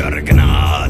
you're gonna